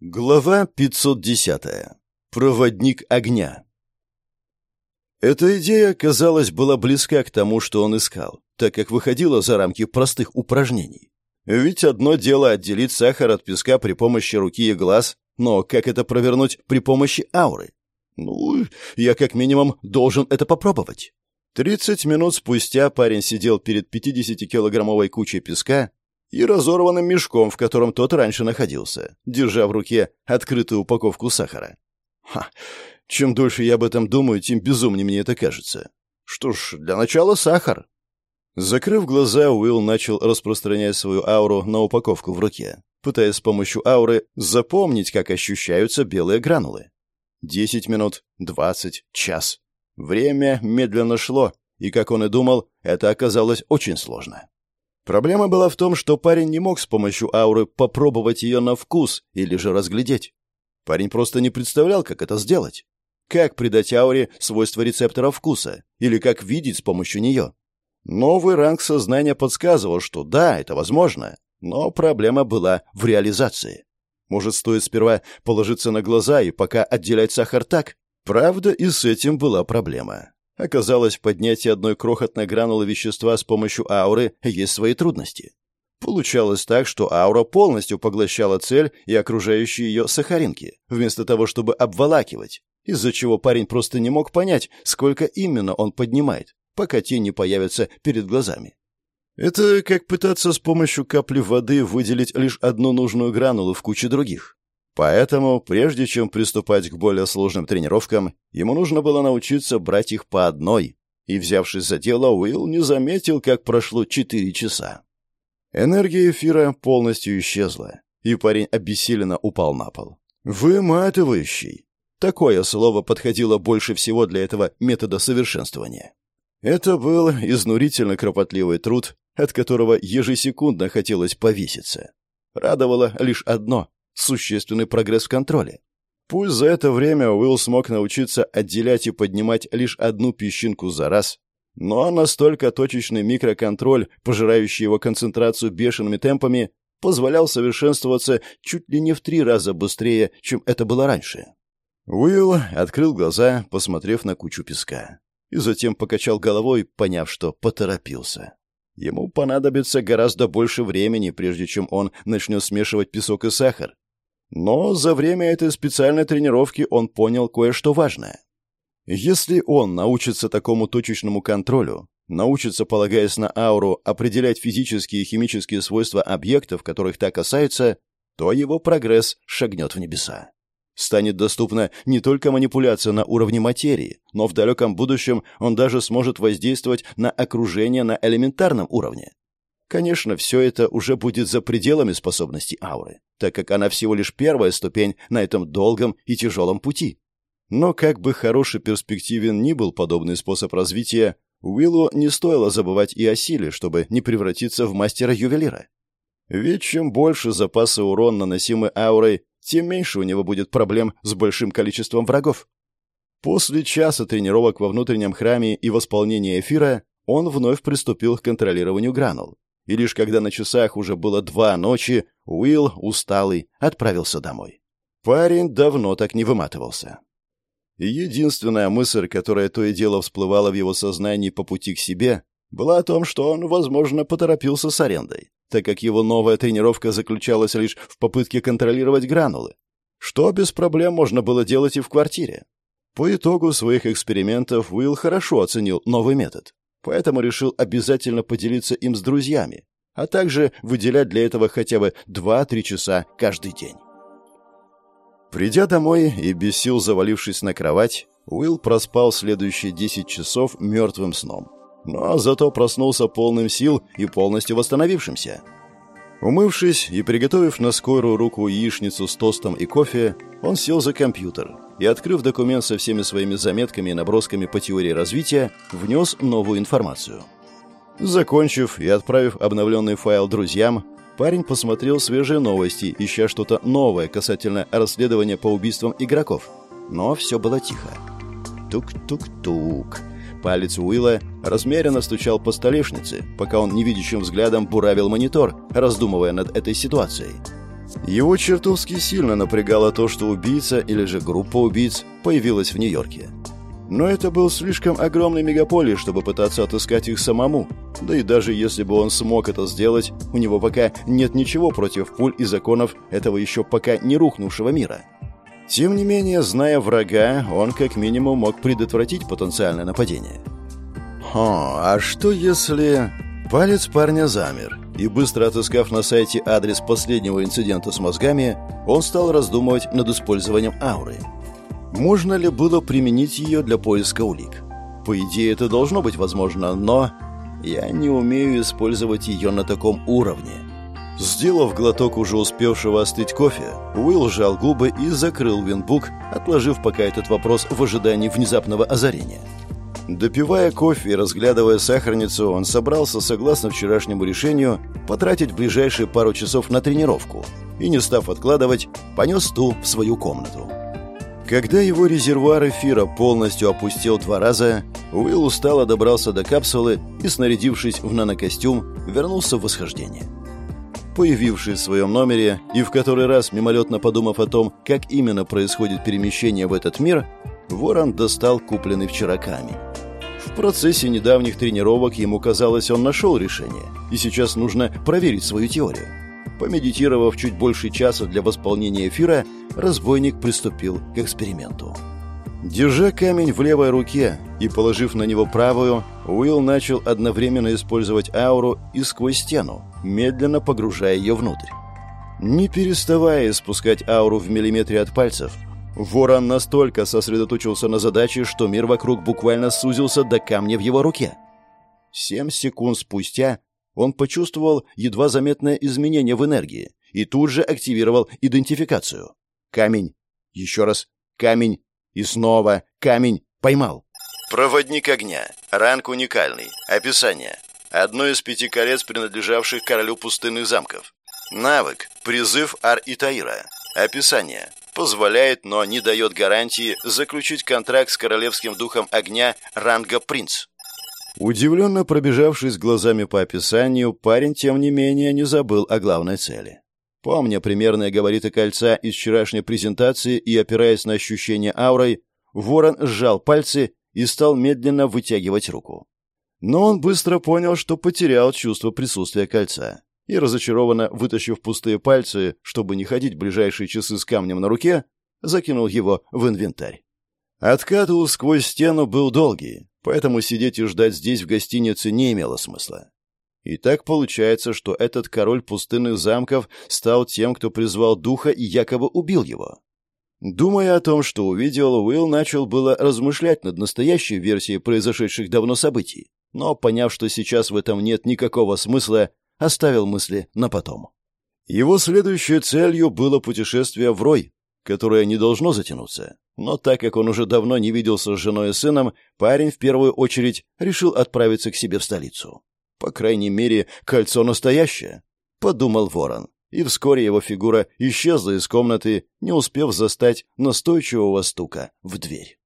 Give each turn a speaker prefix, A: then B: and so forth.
A: Глава 510. Проводник огня. Эта идея, казалось, была близка к тому, что он искал, так как выходила за рамки простых упражнений. Ведь одно дело отделить сахар от песка при помощи руки и глаз, но как это провернуть при помощи ауры? Ну, я как минимум должен это попробовать. 30 минут спустя парень сидел перед 50-килограммовой кучей песка и разорванным мешком, в котором тот раньше находился, держа в руке открытую упаковку сахара. Ха, чем дольше я об этом думаю, тем безумнее мне это кажется. Что ж, для начала сахар. Закрыв глаза, Уилл начал распространять свою ауру на упаковку в руке, пытаясь с помощью ауры запомнить, как ощущаются белые гранулы. Десять минут, двадцать, час. Время медленно шло, и, как он и думал, это оказалось очень сложно. Проблема была в том, что парень не мог с помощью ауры попробовать ее на вкус или же разглядеть. Парень просто не представлял, как это сделать. Как придать ауре свойства рецептора вкуса, или как видеть с помощью нее. Новый ранг сознания подсказывал, что да, это возможно, но проблема была в реализации. Может, стоит сперва положиться на глаза и пока отделять сахар так? Правда, и с этим была проблема. Оказалось, в поднятии одной крохотной гранулы вещества с помощью ауры есть свои трудности. Получалось так, что аура полностью поглощала цель и окружающие ее сахаринки, вместо того, чтобы обволакивать, из-за чего парень просто не мог понять, сколько именно он поднимает, пока те не появятся перед глазами. Это как пытаться с помощью капли воды выделить лишь одну нужную гранулу в куче других. Поэтому, прежде чем приступать к более сложным тренировкам, ему нужно было научиться брать их по одной. И, взявшись за дело, Уилл не заметил, как прошло четыре часа. Энергия эфира полностью исчезла, и парень обессиленно упал на пол. «Выматывающий!» Такое слово подходило больше всего для этого метода совершенствования. Это был изнурительно кропотливый труд, от которого ежесекундно хотелось повеситься. Радовало лишь одно существенный прогресс в контроле. Пусть за это время Уилл смог научиться отделять и поднимать лишь одну песчинку за раз, но настолько точечный микроконтроль, пожирающий его концентрацию бешеными темпами, позволял совершенствоваться чуть ли не в три раза быстрее, чем это было раньше. Уилл открыл глаза, посмотрев на кучу песка, и затем покачал головой, поняв, что поторопился. Ему понадобится гораздо больше времени, прежде чем он начнет смешивать песок и сахар, но за время этой специальной тренировки он понял кое-что важное. Если он научится такому точечному контролю, научится, полагаясь на ауру, определять физические и химические свойства объектов, которых так касается, то его прогресс шагнет в небеса. Станет доступна не только манипуляция на уровне материи, но в далеком будущем он даже сможет воздействовать на окружение на элементарном уровне. Конечно, все это уже будет за пределами способностей ауры, так как она всего лишь первая ступень на этом долгом и тяжелом пути. Но как бы хороший перспективен ни был подобный способ развития, Уиллу не стоило забывать и о силе, чтобы не превратиться в мастера-ювелира. Ведь чем больше запасы урон, наносимый аурой, тем меньше у него будет проблем с большим количеством врагов. После часа тренировок во внутреннем храме и восполнения эфира он вновь приступил к контролированию гранул и лишь когда на часах уже было два ночи, Уилл, усталый, отправился домой. Парень давно так не выматывался. единственная мысль, которая то и дело всплывала в его сознании по пути к себе, была о том, что он, возможно, поторопился с арендой, так как его новая тренировка заключалась лишь в попытке контролировать гранулы, что без проблем можно было делать и в квартире. По итогу своих экспериментов Уилл хорошо оценил новый метод поэтому решил обязательно поделиться им с друзьями, а также выделять для этого хотя бы 2-3 часа каждый день. Придя домой и без сил завалившись на кровать, Уилл проспал следующие 10 часов мертвым сном. Но зато проснулся полным сил и полностью восстановившимся. Умывшись и приготовив на скорую руку яичницу с тостом и кофе, он сел за компьютер и, открыв документ со всеми своими заметками и набросками по теории развития, внес новую информацию. Закончив и отправив обновленный файл друзьям, парень посмотрел свежие новости, ища что-то новое касательно расследования по убийствам игроков. Но все было тихо. Тук-тук-тук. Палец Уилла размеренно стучал по столешнице, пока он невидящим взглядом буравил монитор, раздумывая над этой ситуацией. Его чертовски сильно напрягало то, что убийца или же группа убийц появилась в Нью-Йорке. Но это был слишком огромный мегаполис, чтобы пытаться отыскать их самому. Да и даже если бы он смог это сделать, у него пока нет ничего против пуль и законов этого еще пока не рухнувшего мира. Тем не менее, зная врага, он как минимум мог предотвратить потенциальное нападение. Хо, а что если... Палец парня замер, и быстро отыскав на сайте адрес последнего инцидента с мозгами, он стал раздумывать над использованием ауры. Можно ли было применить ее для поиска улик? По идее, это должно быть возможно, но я не умею использовать ее на таком уровне. Сделав глоток уже успевшего остыть кофе, Уилл сжал губы и закрыл винбук, отложив пока этот вопрос в ожидании внезапного озарения. Допивая кофе и разглядывая сахарницу, он собрался, согласно вчерашнему решению, потратить ближайшие пару часов на тренировку и, не став откладывать, понес ту в свою комнату. Когда его резервуар эфира полностью опустил два раза, Уилл устало добрался до капсулы и, снарядившись в нанокостюм, вернулся в восхождение. Появившись в своем номере и в который раз мимолетно подумав о том, как именно происходит перемещение в этот мир, Ворон достал купленный вчера камень. В процессе недавних тренировок ему казалось, он нашел решение, и сейчас нужно проверить свою теорию. Помедитировав чуть больше часа для восполнения эфира, разбойник приступил к эксперименту. Держа камень в левой руке и положив на него правую, Уилл начал одновременно использовать ауру и сквозь стену, медленно погружая ее внутрь. Не переставая испускать ауру в миллиметре от пальцев, Ворон настолько сосредоточился на задаче, что мир вокруг буквально сузился до камня в его руке. Семь секунд спустя он почувствовал едва заметное изменение в энергии и тут же активировал идентификацию. Камень. Еще раз. Камень. И снова. Камень. Поймал. Проводник огня. Ранг уникальный. Описание. Одно из пяти колец, принадлежавших королю пустынных замков. Навык. Призыв Ар-Итаира. Описание. Позволяет, но не дает гарантии заключить контракт с королевским духом огня ранга принц. Удивленно пробежавшись глазами по описанию, парень, тем не менее, не забыл о главной цели. Помня примерные габариты кольца из вчерашней презентации и опираясь на ощущение аурой, ворон сжал пальцы и стал медленно вытягивать руку. Но он быстро понял, что потерял чувство присутствия кольца. И, разочарованно вытащив пустые пальцы, чтобы не ходить ближайшие часы с камнем на руке, закинул его в инвентарь. Откат сквозь стену был долгий, поэтому сидеть и ждать здесь в гостинице не имело смысла. И так получается, что этот король пустынных замков стал тем, кто призвал духа и якобы убил его. Думая о том, что увидел, Уилл начал было размышлять над настоящей версией произошедших давно событий, но, поняв, что сейчас в этом нет никакого смысла, оставил мысли на потом. Его следующей целью было путешествие в Рой, которое не должно затянуться. Но так как он уже давно не виделся с женой и сыном, парень в первую очередь решил отправиться к себе в столицу. По крайней мере, кольцо настоящее, подумал Ворон, и вскоре его фигура исчезла из комнаты, не успев застать настойчивого стука в дверь.